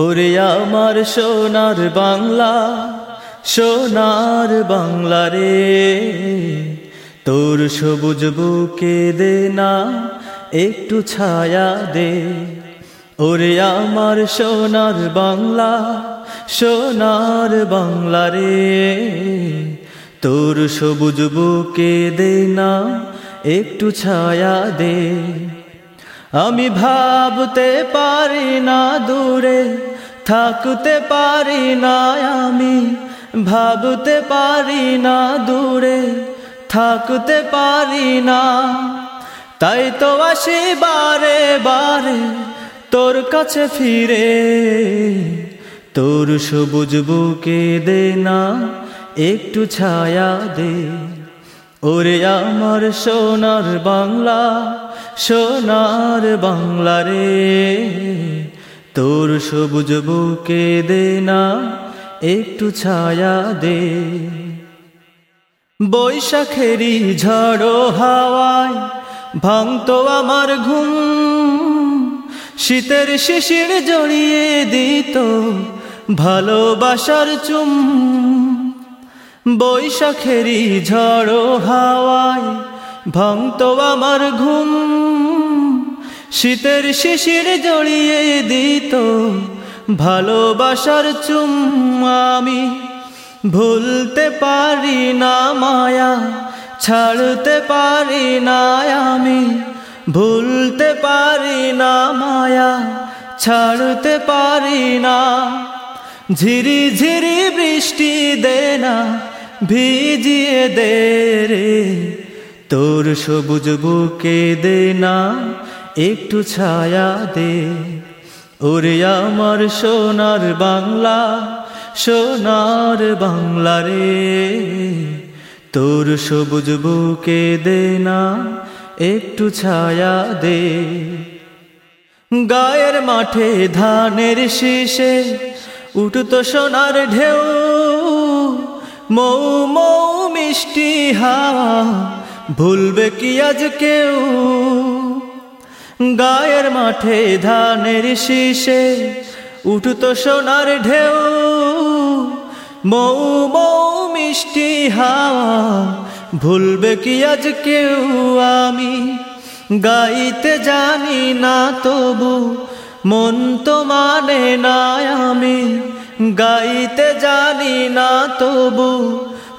ওরে আমার সোনার বাংলা সোনার বাংলা রে। তোর সবুজ বুকে দে না, একটু ছায়া দে। ওরে আমার সোনার বাংলা সোনার বাংলা রে। তোর সবুজ বুকে দে না, একটু ছায়া দে। আমি ভাবতে পারি না দূরে, থাকতে পারি না আমি, ভাবতে পারি না দূরে, থাকতে পারি না। তাই তো আসি বারে বারে তোর কাছে ফিরে, তোর সবুজ বুকে দে না একটু ছায়া দে। ওরে আমার সোনার বাংলা সোনার বাংলা রে, তোর সবুজ বুকে দে না, একটু ছায়া দে। বৈশাখেরই ঝড়ো হাওয়ায় ভাঙতো আমার ঘুম, শীতের শিশির জড়িয়ে দিত ভালোবাসার চুম। বৈশাখেরই ঝড়ো হাওয়ায় ভাঙতো আমার ঘুম শীতের শিশির জড়িয়ে দিত, ভালোবাসার চুম আমি। ভুলতে পারি না মায়া, ছাড়তে পারি না আমি। ভুলতে পারি না মায়া, ছাড়তে পারি না। ঝিরি ঝিরি বৃষ্টি দে না, ভিজিয়ে দে রে। তোর সবুজ বুকে দে না একটু ছায়া দে। ওরে আমার সোনার বাংলা সোনার বাংলা রে। তোর সবুজ বুকে দে না, একটু ছায়া দে। গায়ের মাঠে ধানের শীষে উঠতো সোনার ঢেউ। মৌ মৌ মিষ্টি হাওয়া, ভুলবে কি আজ কেউ? গায়ের মাঠে ধানের শীষে উঠতো সোনার ঢেউ। মৌ মৌ মিষ্টি হাওয়া, ভুলবে কি আজ কেউ আমি? গাইতে জানি না তবু, মন তো মানে না আমি। গাইতে জানি না তবু,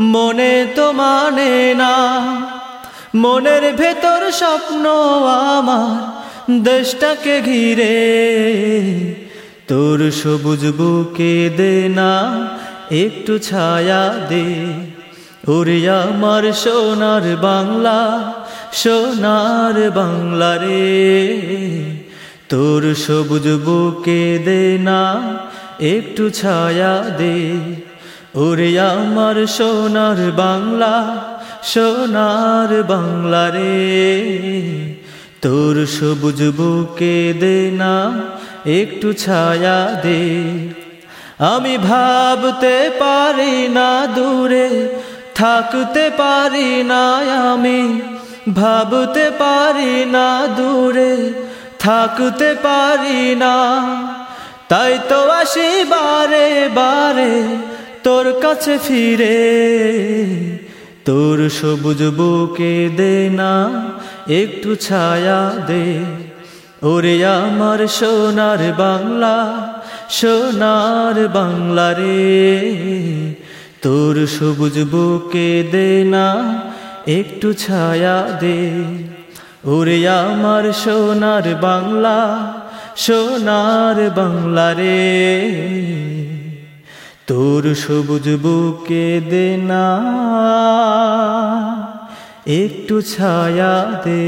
মনে তো মানে না। মনের ভেতর স্বপ্ন আমার দেশটাকে ঘিরে তোর সবুজ বুকে দে না, একটু ছায়া দে। ওরে আমার সোনার বাংলা সোনার বাংলা রে। তোর সবুজ বুকে দে না, একটু ছায়া দে। ওরে আমার সোনার বাংলা সোনার বাংলা রে। তোর সবুজ বুকে দে না, একটু ছায়া দে। আমি ভাবতে পারি না দূরে, থাকতে পারি না আমি, ভাবতে পারি না দূরে, থাকতে পারি না। তাই তো আসি বারে বারে তোর কাছে ফিরে। তোর সবুজ বুকে দে না, একটু ছায়া দে। ওরে আমার সোনার বাংলা সোনার বাংলা রে। তোর সবুজ বুকে দে না, একটু ছায়া দে। ওরে আমার সোনার বাংলা সোনার বাংলা রে। তোর সবুজ বুকে দে না একটু ছায়া দে।